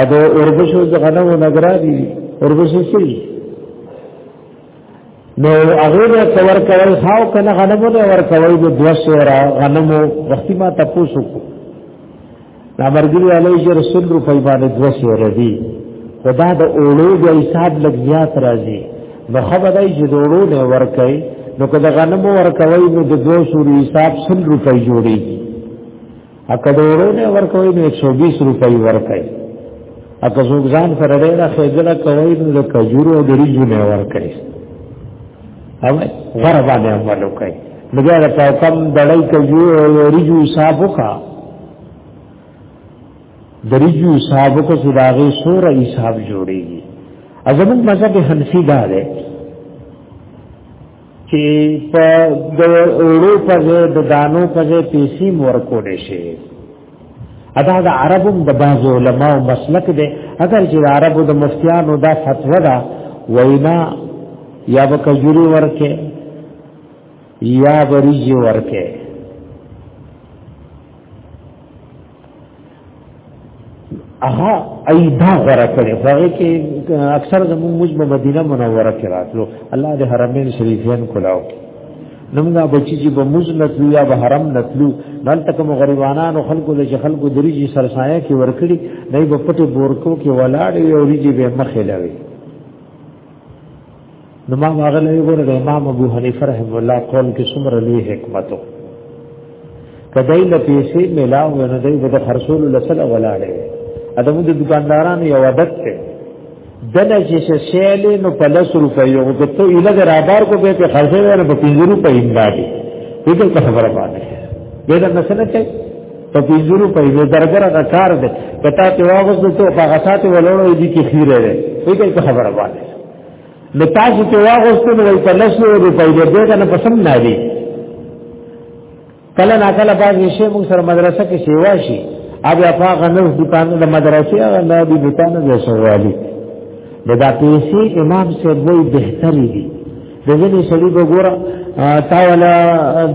ا د اوربشو د غنمو نګرا دي اوربشو سي نو هغه به کور کوي خاو کنه غنمو نه ور کوي د دوه سورا غنمو وختي ما تاسو کو دا مرګري علی چې رسول روپي باندې دوه سورا دي خدا د اولو د حساب لګ زیات راځي نو خبردای چې د اولو نه ور کوي نو که د غنمو ور کوي نو د دوه سوري حساب 100 روپي جوړيږي اکه دورو نه ورکوي نو 120 روپۍ ورکړي اکه زوګ ځان سره ډیره خېګړه کوي نو د کجورو او دریجو نه ورکړي او غره باندې عمل وکړي نو بیا په کم دړی کجورو او دریجو حساب وکړه دریجو حساب وکړه چې داغه سوره حساب جوړيږي ازمن مزه به حنفي دا ده چې په د اورو په ځای د دانو په ځای پیسې مور کول شي ادا د عربو د بعض علماء مسلک دی اگر چې عربو د مفتیانو دا فتوا ده وینا یا وکجوري ورکه یا وریجی ورکه هغه ایدا غره کړي هغه کې اکثر زموږ مجب مدینه منوره کې راتلو الله دې حرمین شریفین کولاو نمګه بچی چې به مجب نتلو یا به حرم نتلو نن تک مو غریبانو خلکو له خلکو دریږي سرسایه کې ورکړي نه به پټه بورکو کې ولاړ وي او ریږي به مخې لوي نو ما هغه لوي ګور د امام ابو حنیفه رحم الله قول کې څومره لوی حکمت وو کدی له پیسې ملاو نه دی د خرصول لسل ولاړې ادمو د دکاندارانو یو عادت ته دنه چې سیلې نو په لس روپۍ یو د تو اله د رابار کو به په خرڅه ونه په 50 روپۍ امدادي دغه په خبره باندې به دا مسله کوي په 50 روپۍ به درګره کا کار ده کته ته واغوس ته په غساته ولړو دي کې خیره ده دغه په خبره باندې نو تاسو ته واغوستل وای په لاسو د پیدا دې کنه پسند نه دی کله نا کله باز شي موږ سره مدرسه کې سیوا شي اب افا غنو دکان د مدرسې هغه نه دی دکان د سوالي د دا پیسې امام سره وای بهتري دي د ځینې سړي وګوره تا ولا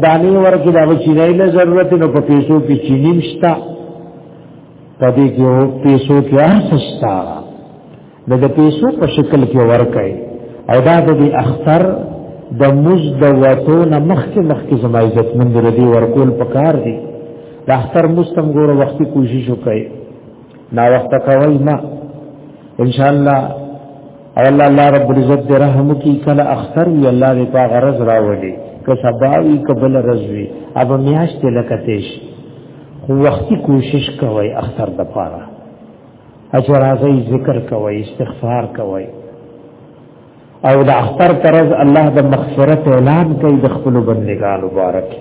دانی ورکې دا چینای له ضرورت نو په پیسو کې چینیم شتا پدې کې پیسو کې ارسستا د د پیسو په شکل کې ورکړي او دا د دې اختر د مز د وتو نه مخکې مخکې زما عزت مند ردی ورکول پکار دي د اختر مستم ګوره وختي کوشش وکړي نا وخت کوي ما ان شاء الله او الله الله رب العزت دې رحم کی کله اختر وی الله دې په غرض راوړي که سبا وی قبل رزوی اب میاشت لکتیش خو وختي کوشش کوي اختر د پاره اجرازي ذکر کوي استغفار کوي او د اختر پرز الله د مغفرت اعلان کوي د خپل بندگان مبارک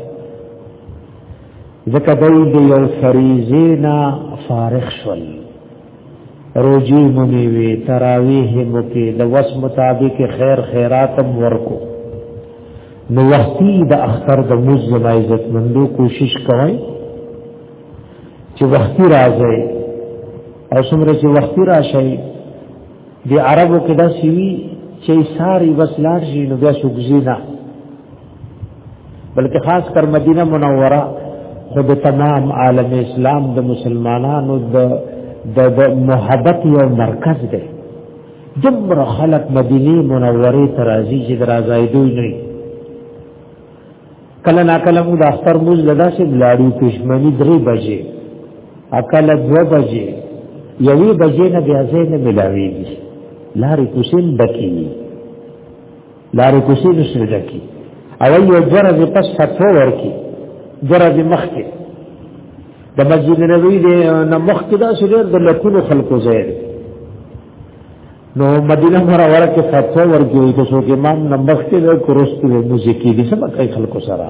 ځکه دوی د یو فریضه نه فارغ شول روجی مونی وی تراویح مو کې د وس مطابق خیر خیرات ورکو نو وختي د اختر د مزه عزت مندو کوشش کوي چې وختي راځي او څومره چې وختي راشي د عربو کې دا سیوی چې ساری بس لاړ شي نو بیا سوګزي نه بلکې خاص کر مدینه منوره خود تمام عالم اسلام د مسلمانانو د د محبت یو مرکز دی دمر خلق مدینه منوره ترازی چې درازایدوی نه کله نا کله مو د اختر موز لدا سي بلاړو پښمني درې بجې اکل دو بجې یوې بجې نه بیا ځای نه ملاويږي لارې کوسین دکی لارې کوسین سره دکی او یو جرز پس فتو ورکی جرز مخ کې د مسجد نبوي د مخ کې دا سړي د لکونو خلکو ځای دی نو مدینه منوره کې فتوا ورکوي چې څوک امام نمبر کې د کورست له موزیک کې څه کوي خلکو سره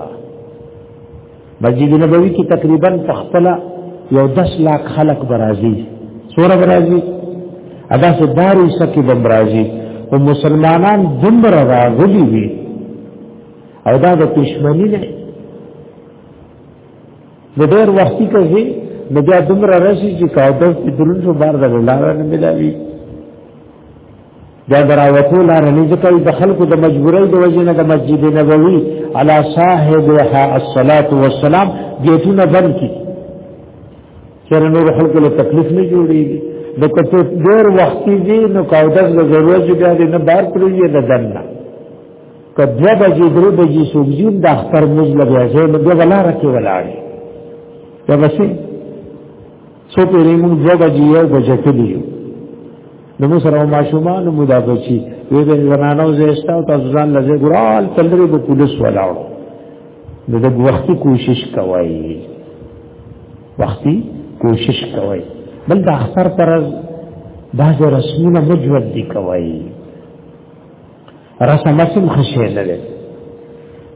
مسجد نبوي کې تقریبا په خپل یو 10 لاک خلک برازي سوره برازي ادا سه داري سکه بمرازي او مسلمانان دمر راغلي وي او دا د پښمنی نه د ډېر وختي کوي نو بیا دومره راشي چې کاوډر په درون شو بار د لاره نه ملاوي دا دراوتو لار نه ځکه د خلکو د مجبورۍ د وجې نه د مسجد نبوي علی صاحب الصلاۃ والسلام ګیټونه بند کی چر نور خلکو له تکلیف نه جوړیږي د کته ډېر وختي دي نو کاوډر د ضرورت بیا نه بار پرې نه دنه که دو بجې درې بجې څوک ځي د اختر موږ له بیا ځای نه بیا به لاره کې ولاړ وي بیا به څه څو پېرې موږ دوه بجې یو بجه تللي یو نو موږ سره ماشومان مو دا بچي وی به زنانو زیستا او تاسو ځان لږه ګرال تلری به پولیس ولاړو د دې وختي کوشش کوي وختي کوشش کوي بل د اختر پر بعض رسمونه مجود دي کوي رسمسم خشه نه لري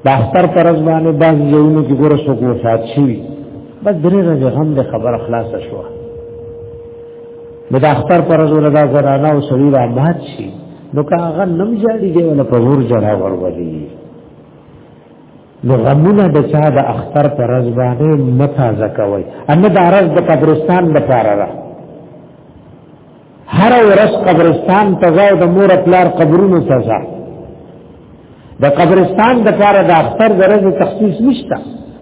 د اختر پر ځوانه باز یوونو کې ګوره سو کو فات شي بس درې ورځې غم د خبر خلاص شو د اختر پر ورځ دا زرانا او سړي را مات شي نو کاغه نم جاړي دی ولا په ور جرا ور ودی نو غمونه د چا د اختر پر ورځ باندې متازه کوي ان د عرض د قبرستان لپاره را هر ورځ قبرستان ته ځای د مور پلار قبرونو ته ځای د قبرستان د پاره د اختر درز تخصیص نشته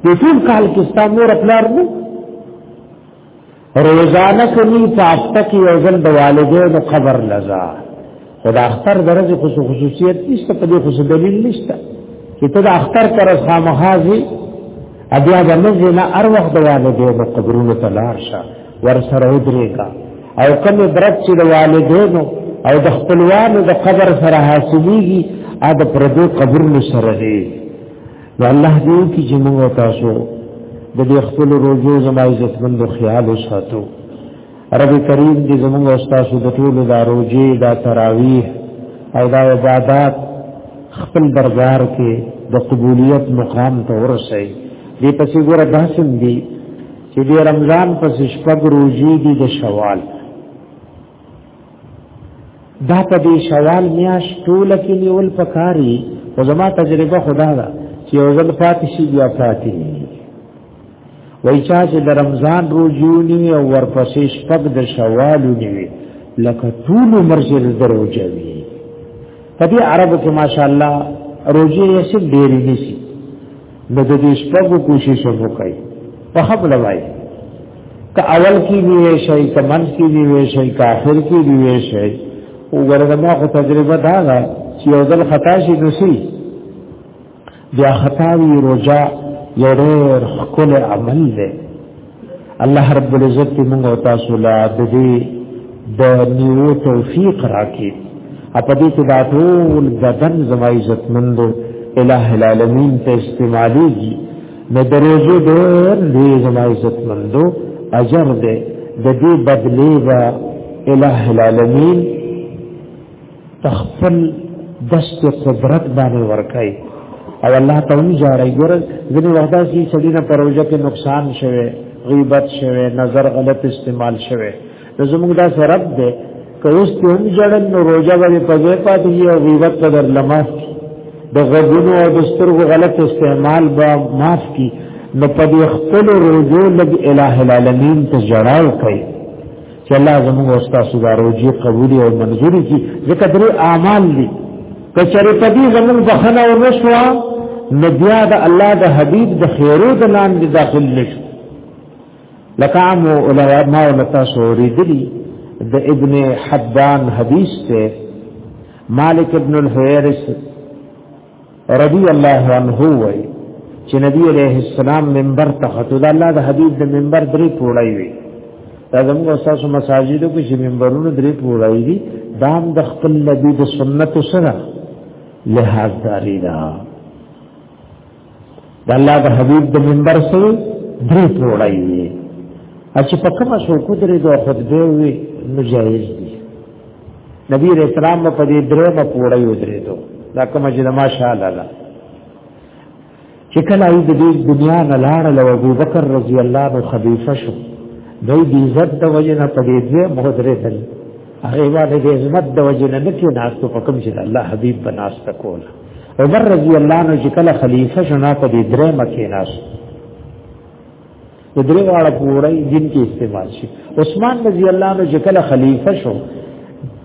د ټول کال کې ستا مور پلار نه روزانه کوي په هفته کې یو ځل د والدینو قبر لزا خدا اختر درز خصوصیت نشته په دې خصوص دلیل نشته چې ته د اختر پر خامخازي ابیا د مزه نه ار وخت د والدینو قبرونو ته لار شه ور سره ودرېګا او کوم برت چې د والدینو او د خپلوانو د قبر سره حاصلېږي ا د پردو قبرونو سره دی نو الله دې چې جمعو تاسو د دې خپل روزو زما عزت مند خیال وساتو رب کریم دې زموږ او تاسو د ټول د روزي د تراویح او د عبادت خپل دربار کې د قبولیت مقام ته ورسي دې پسې ګوره داسم دي چې د رمضان پس شپږ روزي دي د شوال دا په دې شوال میاش ټول کې نیول پکاري او زما تجربه خدا دا چې یو ځل پاتې شي بیا پاتې نه وای چا چې د رمضان روزونی او ورپسې شپږ د شوال نیوي لکه ټول عمر چې دروځي په دې عربو کې ماشاءالله روزي یې څه ډېری نشي نو د دې شپږ کوشش وکړي په خپل وای که اول کې نیوي شي که من کې نیوي شي که اخر کې نیوي شي وګوره ما خو تجربه دا ده چې یو ځل خطا شي نو سي بیا خطاوی روجا یو ډېر خپل عمل دی الله رب العزت موږ او تاسو لا د دې د نیو توفیق راکړي په دې کې دا ټول بدن زما عزت مند الہ العالمین ته استعمالېږي نو دروځو ډېر دې زما عزت مند اجر دې د دې بدلې و الہ العالمین تخفل دست قدرت باندې ورکای او الله ته هم جاړی ګور ځنی وخت داسې سړی نه پروژه کې نقصان شوه غیبت شوه نظر غلط استعمال شوه نو زموږ دا رب دې کوس ته هم جړن نو روزه باندې پځې پاتې او غیبت قدر لماس د غوګونو او د سترګو غلط استعمال با معاف کی نو په خپل روزو لګ الٰه العالمین ته جړاو کوي چې الله زموږ او تاسو دا روزي قبول او منظور کړي ځکه درې اعمال دي کچره په دې زموږ بخنه او نشوا نو بیا د الله د حبيب د خیرو د لاندې داخل نشو لکه عام علماء ما ولتا سوري دي د ابن حبان حدیث ته مالک ابن الحویرث رضی الله عنه وای چې نبی عليه السلام منبر ته خطو د الله د حبيب د منبر درې پوړای وي دا زموږ استاد مساجدو کې چې منبرونه درې پوړای دي دام د خپل نبی د سنت سره لحاظ داری دا د الله د حبيب د منبر سره درې پوړای وي چې په کومه شو کو درې دوه خطبه وي نو جایز دي نبی رسول الله په دې درې په پوړای ودرې دو دا کوم چې د ماشاءالله الله چې کله ای د دې دنیا نه لاړ له ابو بکر رضی الله عنه خلیفہ شو دوی د عزت د وجه نه په دې درې مهدرې دل هغه باندې د عزت د وجه نه کې ناس په کوم چې الله حبيب بناست کوله عمر رضی الله عنه چې کله خلیفہ شنا په دې درې مکه ناس د درې واړه پوری دین کې استعمال شي عثمان رضی الله عنه چې کله خلیفہ شو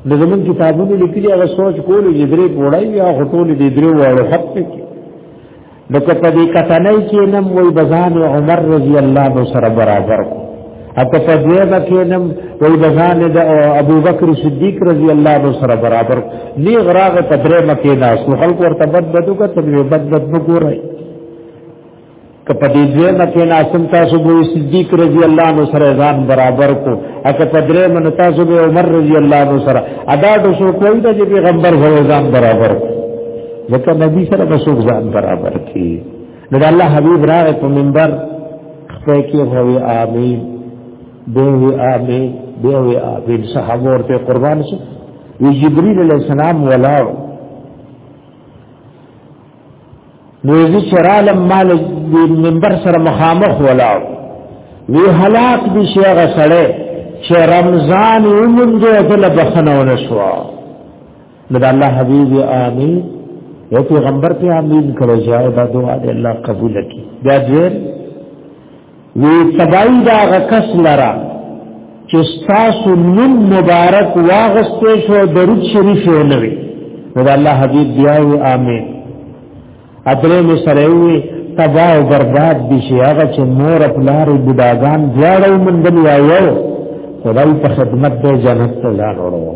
د زمون کتابونو لیکلي هغه سوچ کول چې درې پوری یا غټول دې درې واړه حق کې لکه په دې کتنې کې نم وای بزان عمر رضی الله عنه سره برابر کو اته په دې بکینم وای د ځان د ابو بکر صدیق رضی الله عنه سره برابر نی غراغ په درې مکه ناس نو خلق ورته بد بدو کته نو بد بد وګورای که په دې دې مکه ناسم تاسو بو صدیق رضی الله عنه سره ځان برابر کو اته په درې من تاسو به عمر رضی الله عنه سره ادا د شو کوی د پیغمبر سره ځان برابر ځکه نبی سره به ځان برابر کی نو د الله حبيب راغ په منبر خپل کې هوي امين به وي امين به وي امين صحابه ورته قربان شو وی جبريل عليه السلام ولاړ نو یې چرالم مال د منبر سره مخامخ ولاړ وی هلاک دي شیغه سره چې رمضان ومنځه ته بخنه ونشوا نو د الله حبیب امین یو پیغمبر په امین کړو ځای دا دعا د الله قبول کړي دا دې وی تبای دا غکس لرا چې تاسو نن مبارک واغستې شو درود شریف یې نوي نو د الله حبیب بیا وی امین ادرې مې سره وی تبا او برباد دي شي هغه چې مور خپل بډاګان دواړو مندل وایو خدای په خدمت د جنت ته ځان وروړو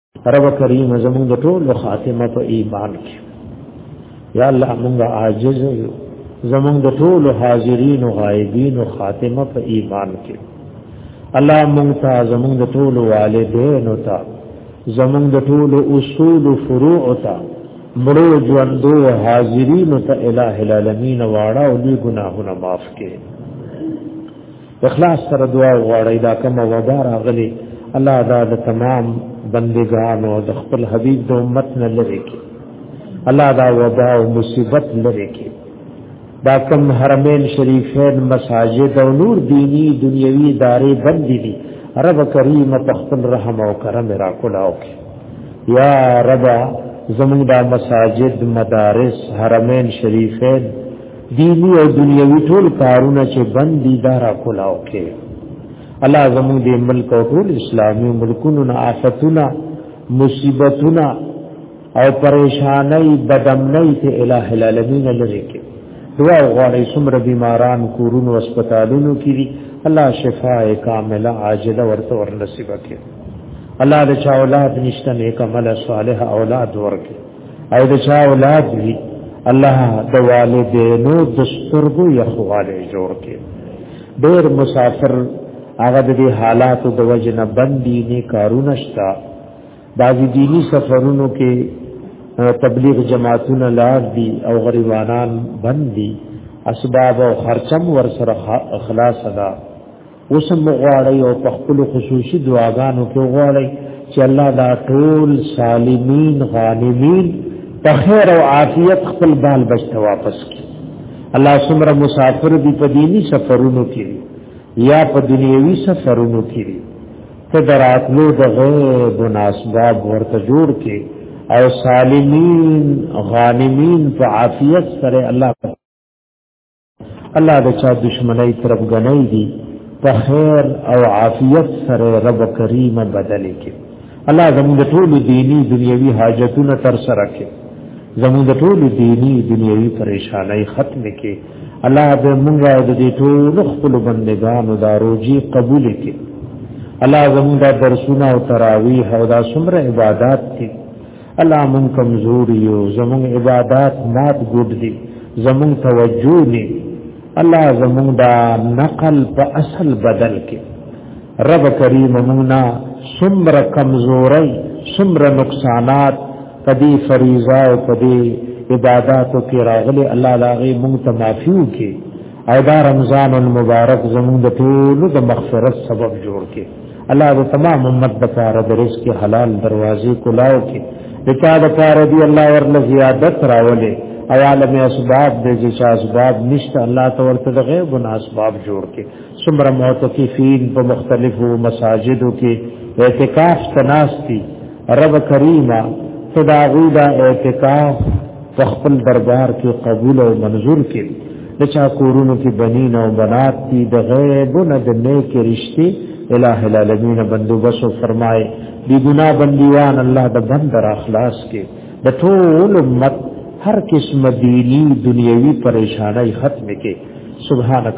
رب کریم زموږ د ټول خاتمه په ایمان کې یا الله موږ عاجز یو زموږ د ټول حاضرین او غایبین او خاتمه په ایمان کې الله موږ ته زموږ د ټول والدین او ته زموږ د ټول اصول او فروع او ته مړو ژوندو حاضرین او ته الٰه العالمین واړه او دې ګناهونه معاف کړي اخلاص سره دعا وغواړی دا کوم وبا راغلی الله دا د تمام بندگانو د خپل حبیب د امت نه لری کی الله دا وبا او مصیبت لری کی دا کوم حرمین شریفین مساجد او نور دینی دنیوی ادارې بند دي رب کریم په خپل رحم او کرم را کولاو یا رب زمونږ دا مساجد مدارس حرمین شریفین دینی او دنیوي ټول کارونه چې بندي دارا کولاو کې الله زموږ دې ملک او ټول اسلامي ملکونو نه آفتونه مصیبتونه او پریشانای بدمنۍ ته الٰه العالمین لری کې دعا غواړي څومره بیماران کورونو هسپتالونو کې دي الله شفاء کامله عاجله ورته ورنصیب کړي الله د چا اولاد نشته نیک عمل صالح اولاد ورکړي او د چا اولاد وی الله د والدینو د سترګو یخواله جوړ کړي ډېر مسافر هغه د دې حالاتو د وجه نه بندي نه کارونه شتا بعضی دینی سفرونو کې تبلیغ جماعتونه لار دي او غریبانان بند دي اسباب او خرچم ور سره خلاص ده وسم غواړی او په خپل خصوصي دعاګانو کې غواړی چې الله دا ټول سالمین غانمین په خیر او عافیت خپل بال بچته واپس کړي الله سمره مسافر دی په دینی سفرونو کې یا په دنیوي سفرونو کې ته دراتلو د غیب ناسباب ورته جوړ کې او سالمین غانمین په عافیت سره الله الله د چا دشمنی طرف غنۍ دي په خیر او عافیت سره رب کریم بدلې کې الله زموږ ټول دینی دنیوي حاجتونه تر سره کې زموږ ټول دینی دنیوي پریشانای ختم کې الله دې موږ د دې ټول خپل بندگانو دا روزي قبول کې الله زموږ درسونه او تراویح او دا څومره عبادت کې الله مون کمزوري یو زمون عبادت مات ګډ دي زمون توجه نه الله زمون دا نقل په اصل بدل کې رب کریم مونا سمر کمزوري سمر نقصانات پدی فریضه او پدی عبادتو کې راغلي الله لاغي مونږ ته معافي وکي او دا رمضان المبارک زموږ د ټول د مغفرت سبب جوړ کړي الله دې تمام امت د پاره د رزق حلال دروازې کولاو کې د چا د پاره دی الله ورله زیادت راولې او عالم اسباب دې چې چا اسباب نشته الله ته ورته د غیب او اسباب جوړ کې څومره معتکفین په مختلفو مساجدو کې اعتکاف تناستی رب کریمه صدا غوی دا اعتکاف په خپل دربار کې قبول او منظور کړي د چا کورونو کې بنین او بنات دي د غیب نه د نیک رشتي الٰه العالمین بندوبس فرمای دی ګنا بندیوان الله د بند را خلاص کې د ټول امت هر قسم دینی دنیوي پریشانای ختم کې سبحانك